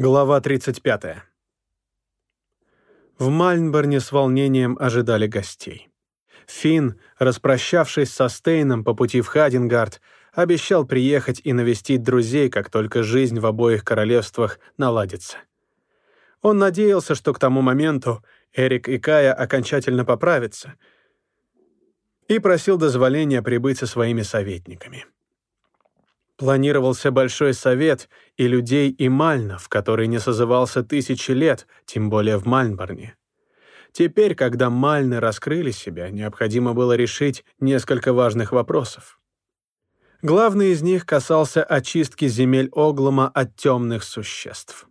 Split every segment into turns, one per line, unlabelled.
Глава 35. В Мальнборне с волнением ожидали гостей. Финн, распрощавшись со Стейном по пути в Хадингард, обещал приехать и навестить друзей, как только жизнь в обоих королевствах наладится. Он надеялся, что к тому моменту Эрик и Кая окончательно поправятся, и просил дозволения прибыть со своими советниками. Планировался большой совет и людей и Мальнов, который не созывался тысячи лет, тем более в Мальнборне. Теперь, когда Мальны раскрыли себя, необходимо было решить несколько важных вопросов. Главный из них касался очистки земель Оглома от темных существ.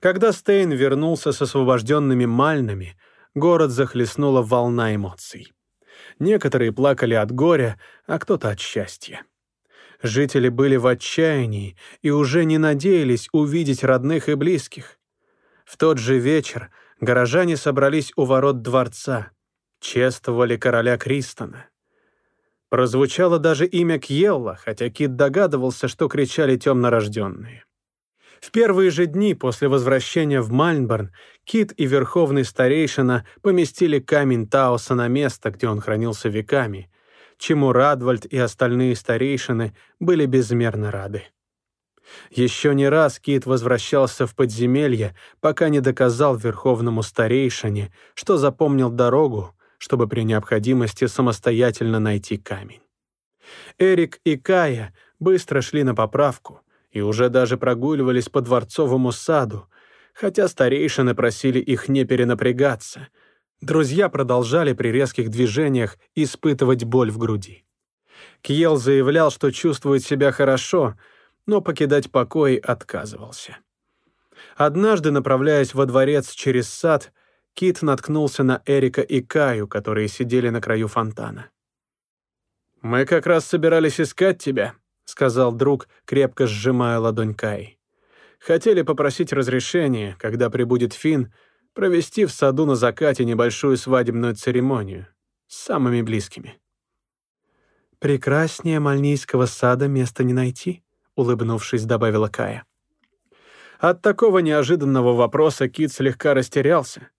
Когда Стейн вернулся с освобожденными Мальнами, город захлестнула волна эмоций. Некоторые плакали от горя, а кто-то от счастья. Жители были в отчаянии и уже не надеялись увидеть родных и близких. В тот же вечер горожане собрались у ворот дворца, чествовали короля Кристона. Прозвучало даже имя Кьелла, хотя Кит догадывался, что кричали темнорожденные. В первые же дни после возвращения в Мальнборн Кит и Верховный Старейшина поместили камень Таоса на место, где он хранился веками, чему Радвальд и остальные старейшины были безмерно рады. Еще не раз Кит возвращался в подземелье, пока не доказал верховному старейшине, что запомнил дорогу, чтобы при необходимости самостоятельно найти камень. Эрик и Кая быстро шли на поправку и уже даже прогуливались по дворцовому саду, хотя старейшины просили их не перенапрягаться — Друзья продолжали при резких движениях испытывать боль в груди. Кьел заявлял, что чувствует себя хорошо, но покидать покой отказывался. Однажды, направляясь во дворец через сад, Кит наткнулся на Эрика и Каю, которые сидели на краю фонтана. «Мы как раз собирались искать тебя», — сказал друг, крепко сжимая ладонь Кай. «Хотели попросить разрешения, когда прибудет Финн, провести в саду на закате небольшую свадебную церемонию с самыми близкими.
«Прекраснее мальнийского сада места не найти», — улыбнувшись, добавила Кая.
От такого неожиданного вопроса Кит слегка растерялся.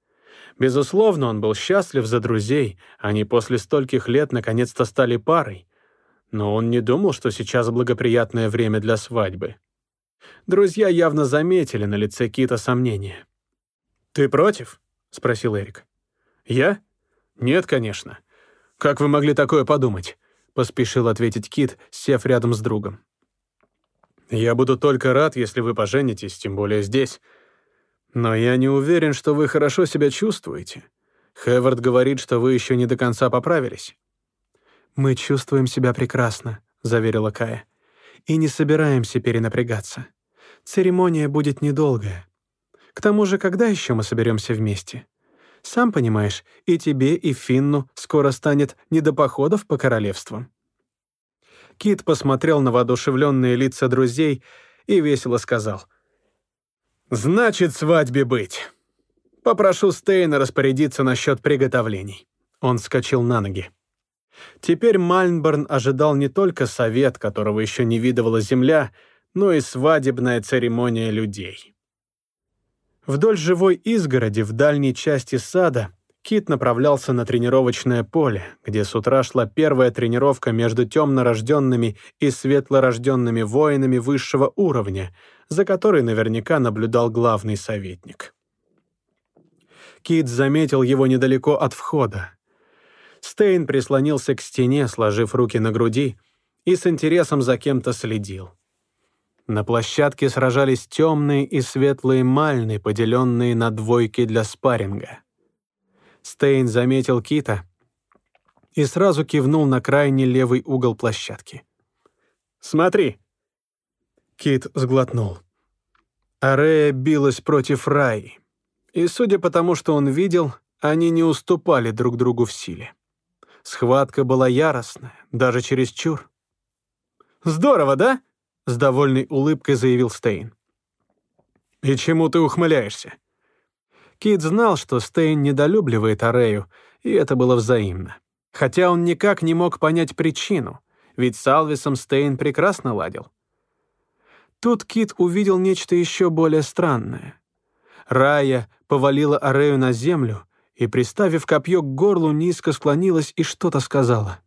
Безусловно, он был счастлив за друзей, они после стольких лет наконец-то стали парой. Но он не думал, что сейчас благоприятное время для свадьбы. Друзья явно заметили на лице Кита сомнения. «Ты против?» — спросил Эрик. «Я? Нет, конечно. Как вы могли такое подумать?» — поспешил ответить Кит, сев рядом с другом. «Я буду только рад, если вы поженитесь, тем более здесь. Но я не уверен, что вы хорошо себя чувствуете. Хевард говорит, что вы еще не до конца поправились».
«Мы чувствуем себя прекрасно», — заверила Кая. «И не собираемся перенапрягаться. Церемония будет недолгая. К тому же, когда еще мы соберемся вместе? Сам понимаешь, и тебе, и Финну скоро станет не до походов по королевствам».
Кит посмотрел на воодушевленные лица друзей и весело сказал. «Значит, свадьбе быть. Попрошу Стейна распорядиться насчет приготовлений». Он вскочил на ноги. Теперь Мальнборн ожидал не только совет, которого еще не видывала земля, но и свадебная церемония людей. Вдоль живой изгороди в дальней части сада Кит направлялся на тренировочное поле, где с утра шла первая тренировка между темнорожденными и светлорожденными воинами высшего уровня, за которой наверняка наблюдал главный советник. Кит заметил его недалеко от входа. Стейн прислонился к стене, сложив руки на груди, и с интересом за кем-то следил. На площадке сражались темные и светлые мальны, поделенные на двойки для спарринга. Стейн заметил Кита и сразу кивнул на крайний левый угол площадки. «Смотри!» Кит сглотнул. Арея билась против Раи, и, судя по тому, что он видел, они не уступали друг другу в силе. Схватка была яростная, даже чересчур. «Здорово, да?» — с довольной улыбкой заявил Стейн. «И чему ты ухмыляешься?» Кит знал, что Стейн недолюбливает Арею, и это было взаимно. Хотя он никак не мог понять причину, ведь с Алвисом Стейн прекрасно ладил.
Тут Кит увидел нечто еще более странное. Рая повалила Арею на землю и, приставив копье к горлу, низко склонилась и что-то сказала.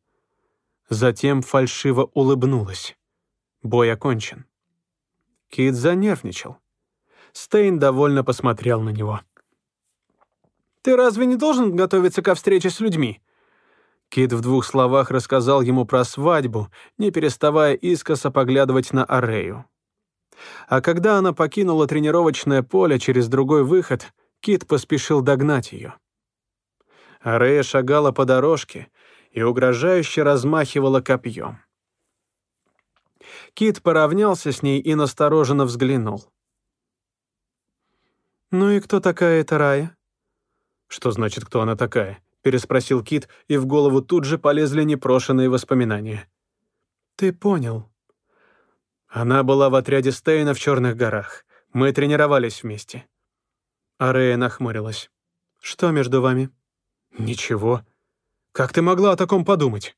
Затем фальшиво улыбнулась. Бой окончен. Кит занервничал. Стейн довольно посмотрел на него. «Ты разве не должен готовиться ко встрече с людьми?» Кит в двух словах рассказал ему про свадьбу, не переставая искоса поглядывать на Арею. А когда она покинула тренировочное поле через другой выход, Кит поспешил догнать ее. Арея шагала по дорожке и угрожающе размахивала копьем. Кит поравнялся с ней и настороженно взглянул. «Ну и кто такая эта Рая?» «Что значит, кто она такая?» — переспросил Кит, и в голову тут же полезли непрошенные воспоминания. «Ты понял». Она была в отряде Стейна в Черных горах. Мы тренировались вместе. Арея нахмурилась. «Что между вами?» «Ничего. Как ты могла о таком подумать?»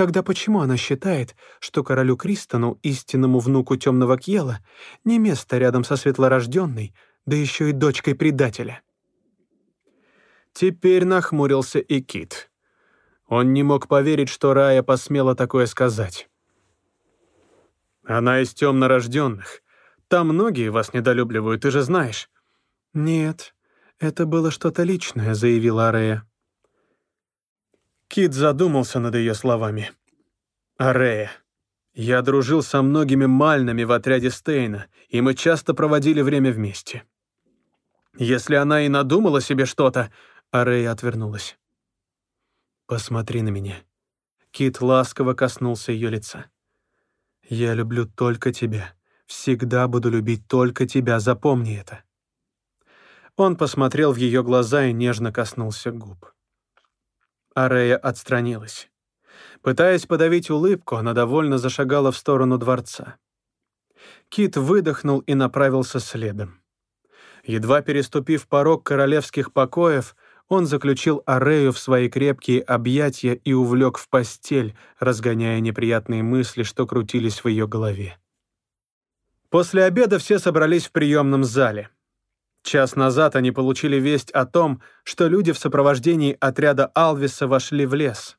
Тогда почему она считает, что королю Кристону, истинному внуку темного Кьела, не место рядом со светлорожденной, да еще и дочкой предателя? Теперь нахмурился и Кит. Он не мог поверить, что Рая посмела такое сказать. «Она из темнорожденных. Там многие вас недолюбливают, ты же знаешь». «Нет, это было что-то личное», — заявила Арея. Кит задумался над ее словами. «Арея, я дружил со многими мальными в отряде Стейна, и мы часто проводили время вместе. Если она и надумала себе что-то, а Рэй отвернулась. «Посмотри на меня». Кит ласково коснулся ее лица. «Я люблю только тебя. Всегда буду любить только тебя, запомни это». Он посмотрел в ее глаза и нежно коснулся губ. Арея отстранилась. Пытаясь подавить улыбку, она довольно зашагала в сторону дворца. Кит выдохнул и направился следом. Едва переступив порог королевских покоев, он заключил Арею в свои крепкие объятия и увлек в постель, разгоняя неприятные мысли, что крутились в ее голове. После обеда все собрались в приемном зале. Час назад они получили весть о том, что люди в сопровождении отряда Алвиса вошли в лес.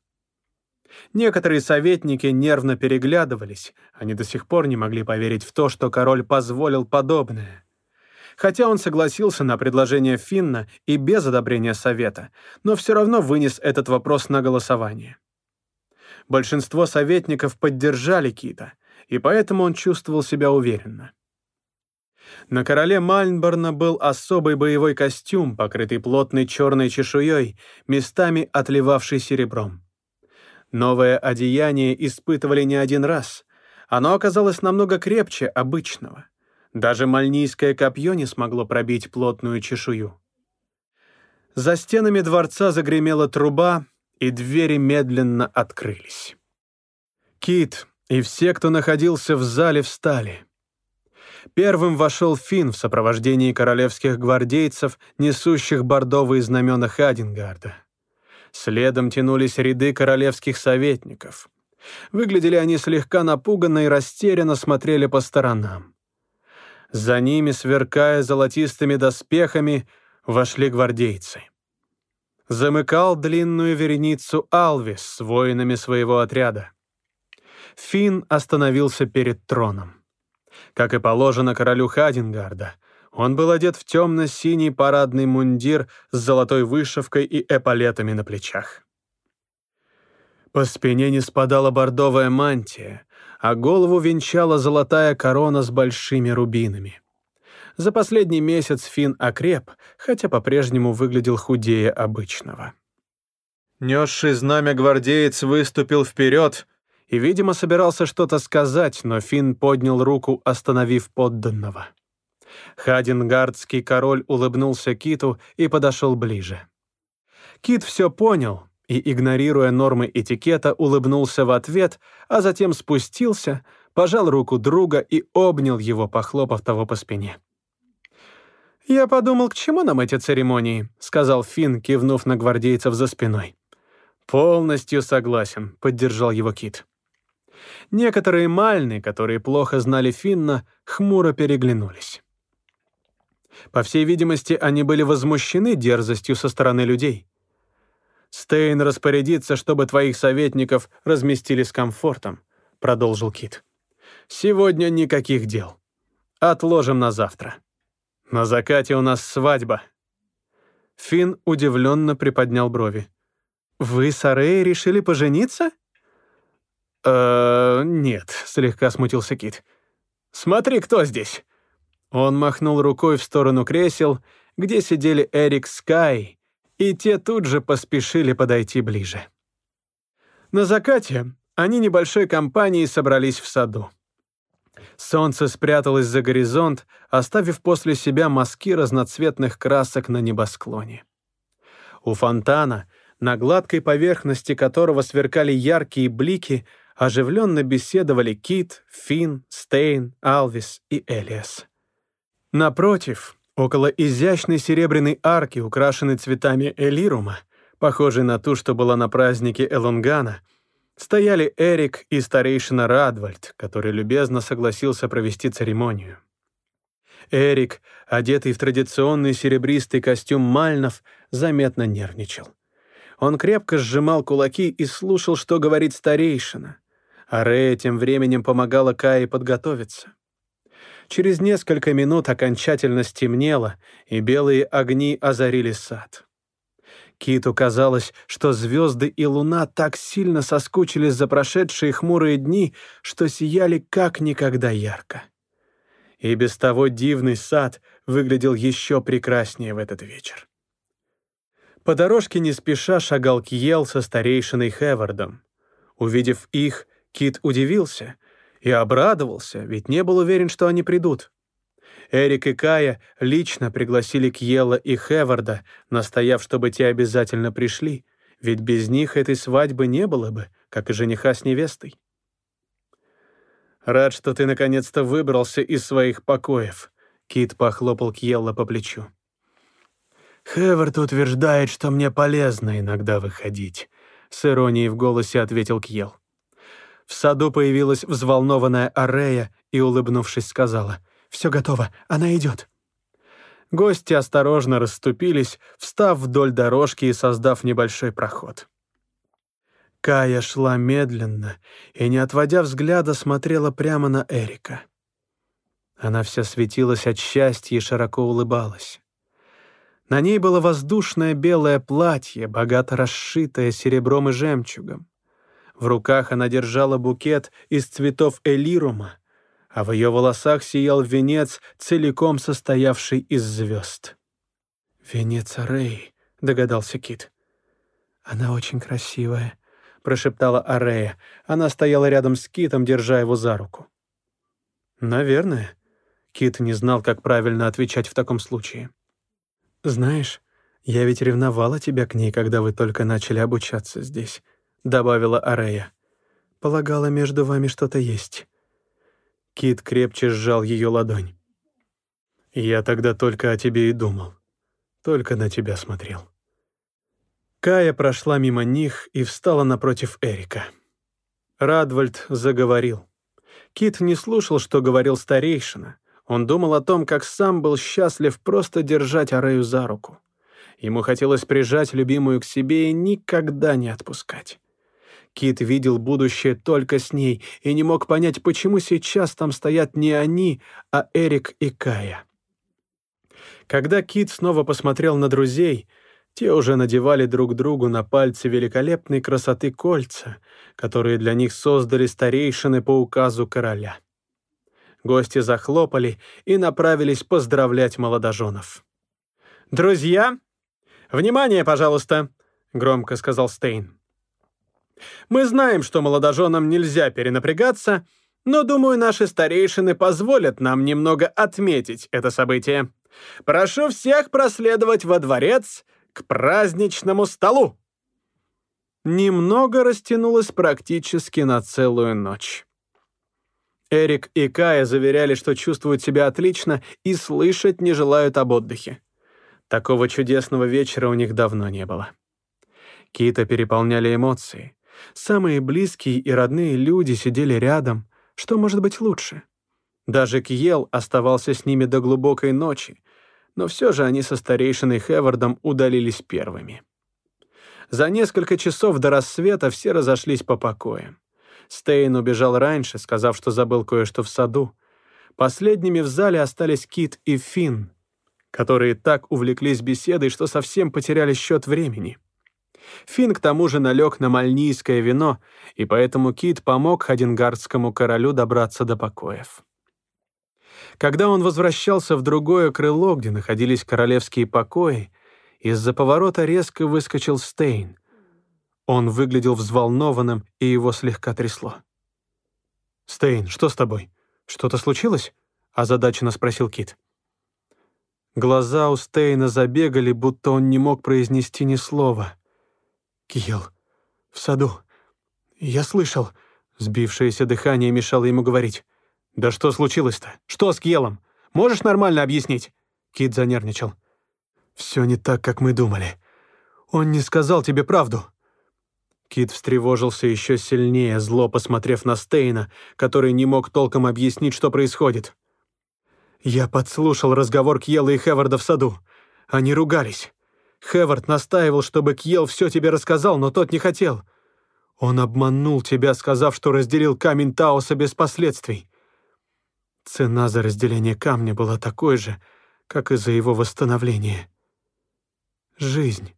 Некоторые советники нервно переглядывались, они до сих пор не могли поверить в то, что король позволил подобное. Хотя он согласился на предложение Финна и без одобрения Совета, но все равно вынес этот вопрос на голосование. Большинство советников поддержали Кита, и поэтому он чувствовал себя уверенно. На короле Мальнборна был особый боевой костюм, покрытый плотной черной чешуей, местами отливавший серебром. Новое одеяние испытывали не один раз. Оно оказалось намного крепче обычного. Даже мальнийское копье не смогло пробить плотную чешую. За стенами дворца загремела труба, и двери медленно открылись. Кит и все, кто находился в зале, встали. Первым вошел Финн в сопровождении королевских гвардейцев, несущих бордовые знамена Хадингарда. Следом тянулись ряды королевских советников. Выглядели они слегка напуганно и растерянно смотрели по сторонам. За ними, сверкая золотистыми доспехами, вошли гвардейцы. Замыкал длинную вереницу Алвис с воинами своего отряда. Финн остановился перед троном. Как и положено королю Хадингарда, он был одет в темно-синий парадный мундир с золотой вышивкой и эполетами на плечах. По спине не спадала бордовая мантия, а голову венчала золотая корона с большими рубинами. За последний месяц Финн окреп, хотя по-прежнему выглядел худее обычного. Несший знамя гвардеец выступил вперед и, видимо, собирался что-то сказать, но Финн поднял руку, остановив подданного. Хадингардский король улыбнулся Киту и подошел ближе. Кит все понял и, игнорируя нормы этикета, улыбнулся в ответ, а затем спустился, пожал руку друга и обнял его, похлопав того по спине. «Я подумал, к чему нам эти церемонии?» — сказал Финн, кивнув на гвардейцев за спиной. «Полностью согласен», — поддержал его Кит.
Некоторые мальны, которые плохо знали Финна, хмуро переглянулись. По всей видимости, они были возмущены дерзостью со стороны людей. «Стейн распорядится, чтобы твоих советников разместили с комфортом», — продолжил Кит. «Сегодня никаких дел. Отложим на завтра. На закате у нас свадьба». Финн удивленно приподнял брови. «Вы с Арей решили пожениться?» «Э, нет», — слегка смутился Кит. «Смотри, кто здесь!» Он махнул рукой в сторону кресел, где сидели Эрик Скай, и те тут же поспешили подойти ближе. На закате они небольшой компанией собрались в саду. Солнце спряталось за горизонт, оставив после себя мазки разноцветных красок на небосклоне. У фонтана, на гладкой поверхности которого сверкали яркие блики, оживленно беседовали Кит, Финн, Стейн, Алвис и Элиас. Напротив, около изящной серебряной арки, украшенной цветами элирума, похожей на ту, что была на празднике Элунгана, стояли Эрик и старейшина Радвальд, который любезно согласился провести церемонию. Эрик, одетый в традиционный серебристый костюм мальнов, заметно нервничал. Он крепко сжимал кулаки и слушал, что говорит старейшина, а Рея тем временем помогала Кае подготовиться. Через несколько минут окончательно стемнело, и белые огни озарили сад. Киту казалось, что звезды и луна так сильно соскучились за прошедшие хмурые дни, что сияли как никогда ярко. И без того дивный сад выглядел еще прекраснее в этот вечер. По дорожке не спеша шагал Кьел со старейшиной Хевардом. Увидев их, Кит удивился — и обрадовался, ведь не был уверен, что они придут. Эрик и Кая лично пригласили Кьела и Хеварда, настояв, чтобы те обязательно пришли, ведь без них этой свадьбы не было бы, как и жениха с невестой. «Рад, что ты наконец-то выбрался из своих покоев», — Кит похлопал Кьелла по плечу. «Хевард утверждает, что мне полезно иногда выходить», — с иронией в голосе ответил Кьелл. В саду появилась взволнованная Арея и, улыбнувшись, сказала, «Все готово, она идет». Гости осторожно расступились, встав вдоль дорожки и создав небольшой проход. Кая шла медленно и, не отводя взгляда, смотрела прямо на Эрика. Она вся светилась от счастья и широко улыбалась. На ней было воздушное белое платье, богато расшитое серебром и жемчугом. В руках она держала букет из цветов элирума, а в ее волосах сиял венец, целиком состоявший из звезд. «Венец Арей», — догадался Кит. «Она очень красивая», — прошептала Арея. Она стояла рядом с Китом, держа его за руку. «Наверное». Кит не знал, как правильно отвечать в таком случае. «Знаешь, я ведь ревновала тебя к ней, когда вы только начали обучаться здесь. — добавила Арея. «Полагала, между вами что-то есть». Кит крепче сжал ее ладонь. «Я тогда только о тебе и думал. Только на тебя смотрел». Кая прошла мимо них и встала напротив Эрика. Радвальд заговорил. Кит не слушал, что говорил старейшина. Он думал о том, как сам был счастлив просто держать Арею за руку. Ему хотелось прижать любимую к себе и никогда не отпускать. Кит видел будущее только с ней и не мог понять, почему сейчас там стоят не они, а Эрик и Кая. Когда Кит снова посмотрел на друзей, те уже надевали друг другу на пальцы великолепной красоты кольца, которые для них создали старейшины по указу короля. Гости захлопали и направились поздравлять молодоженов. «Друзья, внимание, пожалуйста!» — громко сказал Стейн. Мы знаем, что молодоженам нельзя перенапрягаться, но, думаю, наши старейшины позволят нам немного отметить это событие. Прошу всех проследовать во дворец к праздничному столу. Немного растянулось практически на целую ночь. Эрик и Кая заверяли, что чувствуют себя отлично и слышать не желают об отдыхе. Такого чудесного вечера у них давно не было. Кита переполняли эмоции.
Самые близкие и родные люди сидели рядом. Что может быть лучше? Даже Кьел оставался с ними до глубокой ночи, но все же они со старейшиной Хевардом удалились первыми. За несколько часов до рассвета все разошлись по покоям. Стейн убежал раньше, сказав, что забыл кое-что в саду. Последними в зале остались Кит и Финн, которые так увлеклись беседой, что совсем потеряли счет времени. Финн к тому же налег на мальнийское вино, и поэтому Кит помог Хадингардскому королю добраться до покоев. Когда он возвращался в другое крыло, где находились королевские покои, из-за поворота резко выскочил Стейн. Он выглядел взволнованным, и его слегка трясло. «Стейн, что с тобой? Что-то случилось?» — озадаченно спросил Кит. Глаза у Стейна забегали, будто он не мог произнести ни слова. «Киел, в саду. Я слышал». Сбившееся дыхание мешало ему говорить. «Да что случилось-то? Что с Кьелом? Можешь нормально объяснить?» Кит занервничал. «Все не так, как мы думали. Он не сказал тебе правду». Кит встревожился еще сильнее, зло посмотрев на Стейна, который не мог толком объяснить, что происходит. «Я подслушал разговор Кьела и Хеварда в саду. Они ругались. Хевард настаивал, чтобы Кьел все тебе рассказал, но тот не хотел. Он обманул тебя, сказав, что разделил камень Таоса без последствий. Цена за разделение камня была такой же, как и за его восстановление. Жизнь.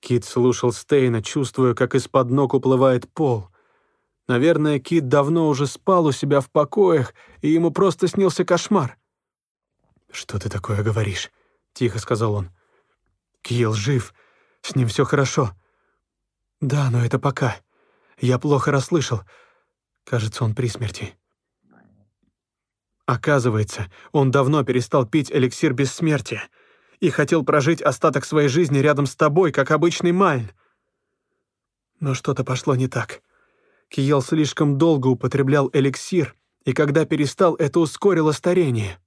Кит слушал Стейна, чувствуя, как из-под ног уплывает пол. Наверное, Кит давно уже спал у себя в покоях, и ему просто снился кошмар. «Что ты такое говоришь?» — тихо сказал он. «Киел жив, с ним все хорошо». «Да, но это пока. Я плохо расслышал. Кажется, он при смерти». Оказывается, он давно перестал пить эликсир бессмертия и хотел прожить остаток своей жизни рядом с тобой, как обычный Мальн. Но что-то пошло не так. Киел слишком долго употреблял эликсир, и когда перестал, это ускорило старение.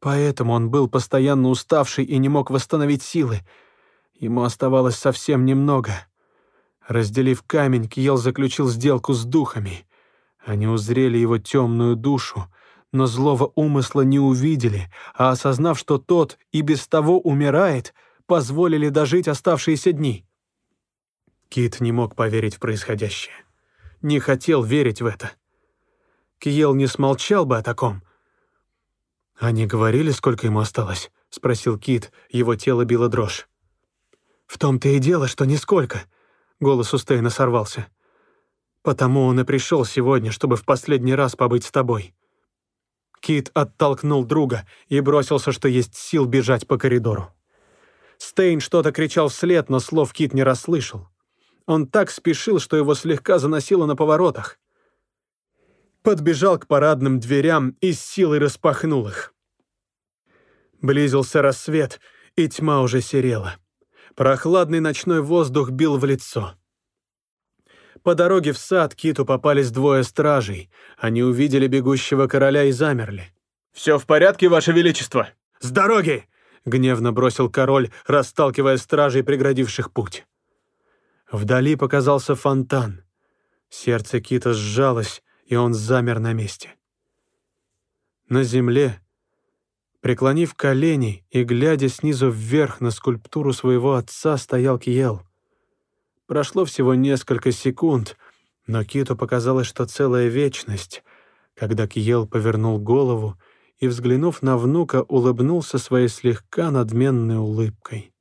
Поэтому он был постоянно уставший и не мог восстановить силы. Ему оставалось совсем немного. Разделив камень, Киел заключил сделку с духами. Они узрели его темную душу, но злого умысла не увидели, а осознав, что тот и без того умирает, позволили дожить оставшиеся дни. Кит не мог поверить в происходящее. Не хотел верить в это. Киел не смолчал бы о таком. «Они говорили, сколько ему осталось?» — спросил Кит, его тело било дрожь. «В том-то и дело, что нисколько», — голос у Стейна сорвался. «Потому он и пришел сегодня, чтобы в последний раз побыть с тобой». Кит оттолкнул друга и бросился, что есть сил бежать по коридору. Стейн что-то кричал вслед, но слов Кит не расслышал. Он так спешил, что его слегка заносило на поворотах. Подбежал к парадным дверям и с силой распахнул их. Близился рассвет, и тьма уже серела. Прохладный ночной воздух бил в лицо. По дороге в сад Киту попались двое стражей. Они увидели бегущего короля и замерли. «Все в порядке, Ваше Величество?» «С дороги!» — гневно бросил король, расталкивая стражей, преградивших путь. Вдали показался фонтан. Сердце Кита сжалось, и он замер на месте. На земле, преклонив колени и глядя снизу вверх на скульптуру своего отца, стоял Киел. Прошло всего несколько секунд, но Киту показалось, что целая вечность, когда Киел повернул голову и, взглянув на внука, улыбнулся своей слегка надменной улыбкой.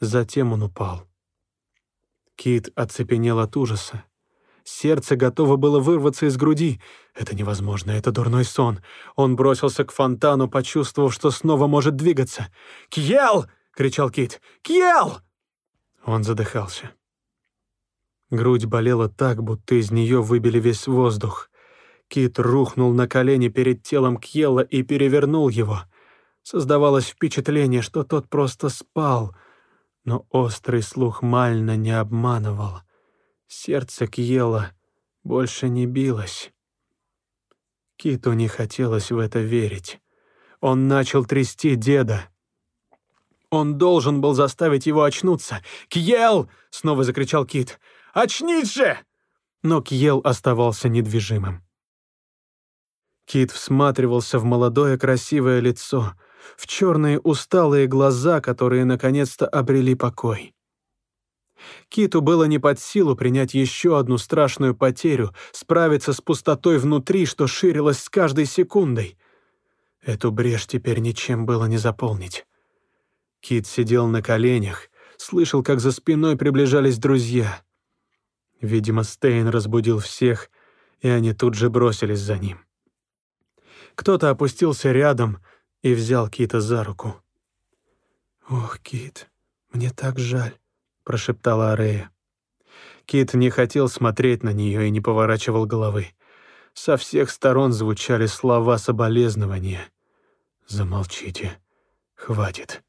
Затем он упал. Кит оцепенел от ужаса. Сердце готово было вырваться из груди. Это невозможно, это дурной сон. Он бросился к фонтану, почувствовав, что снова может двигаться. «Кьел!» — кричал Кит. «Кьел!» Он задыхался. Грудь болела так, будто из нее выбили весь воздух. Кит рухнул на колени перед телом Кьела и перевернул его. Создавалось впечатление, что тот просто спал, но острый слух Мальна не обманывал. Сердце Кьела больше не билось. Киту не хотелось в это верить. Он начал трясти деда. Он должен был заставить его очнуться. «Кьел!» — снова закричал Кит.
Очнись же!»
Но Кьел оставался недвижимым. Кит всматривался в молодое красивое лицо, в черные усталые глаза, которые наконец-то обрели покой. Киту было не под силу принять еще одну страшную потерю, справиться с пустотой внутри, что ширилась с каждой секундой. Эту брешь теперь ничем было не заполнить. Кит сидел на коленях, слышал, как за спиной приближались друзья. Видимо, Стейн разбудил всех, и они тут же бросились за ним. Кто-то опустился рядом и взял Кита за руку. «Ох, Кит, мне так жаль», — прошептала Арея. Кит не хотел смотреть на нее и не поворачивал головы. Со всех сторон звучали слова соболезнования. «Замолчите. Хватит».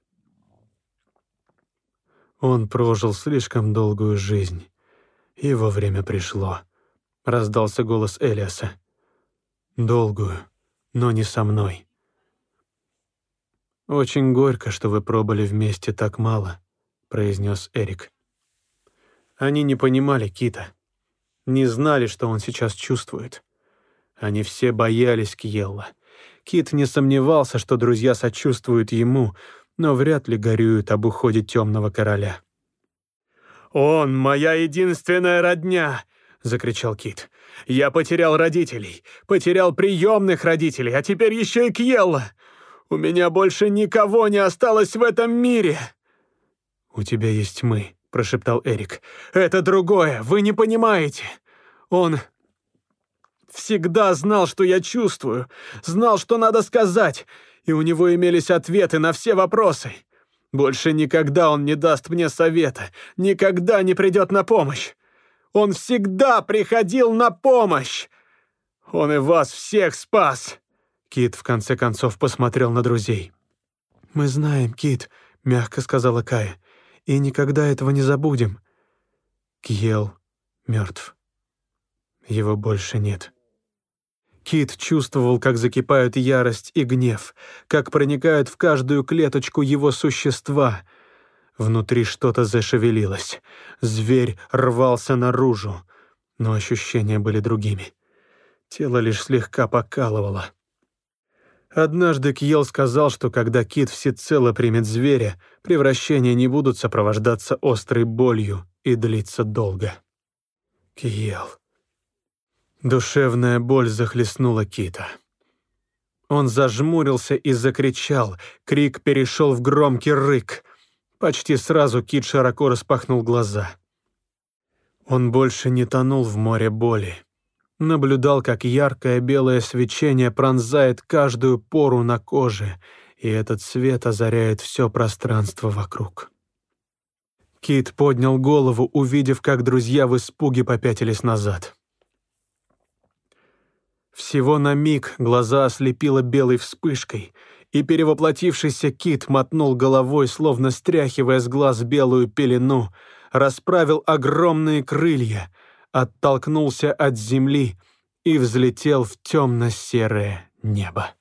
Он прожил слишком долгую жизнь. Его время пришло. Раздался голос Элиаса. «Долгую, но не со мной». «Очень горько, что вы пробыли вместе так мало», — произнес Эрик. Они не понимали Кита, не знали, что он сейчас чувствует. Они все боялись Кьелла. Кит не сомневался, что друзья сочувствуют ему, но вряд ли горюют об уходе темного короля.
«Он моя единственная родня!» — закричал Кит. «Я потерял родителей, потерял приемных родителей, а теперь еще и Кьелла! У меня больше никого не осталось в этом мире!»
«У тебя есть мы», — прошептал Эрик.
«Это другое, вы не понимаете. Он всегда знал, что я чувствую, знал, что надо сказать, и у него имелись ответы на все вопросы. Больше никогда он не даст мне совета, никогда не придет на помощь. Он всегда приходил на помощь. Он и вас всех спас!»
Кит в конце концов посмотрел на друзей. «Мы знаем, Кит», — мягко сказала Кая, — «и никогда этого не забудем». Кьел мертв. Его больше нет. Кит чувствовал, как закипают ярость и гнев, как проникают в каждую клеточку его существа. Внутри что-то зашевелилось. Зверь рвался наружу, но ощущения были другими. Тело лишь слегка покалывало. Однажды Кьел сказал, что когда Кит всецело примет зверя, превращения не будут сопровождаться острой болью и длиться долго. Кьел. Душевная боль захлестнула Кита. Он зажмурился и закричал. Крик перешел в громкий рык. Почти сразу Кит широко распахнул глаза. Он больше не тонул в море боли. Наблюдал, как яркое белое свечение пронзает каждую пору на коже, и этот свет озаряет все пространство вокруг. Кит поднял голову, увидев, как друзья в испуге попятились назад. Всего на миг глаза ослепило белой вспышкой, и перевоплотившийся кит мотнул головой, словно стряхивая с глаз белую пелену, расправил огромные крылья, оттолкнулся от земли и взлетел в темно-серое небо.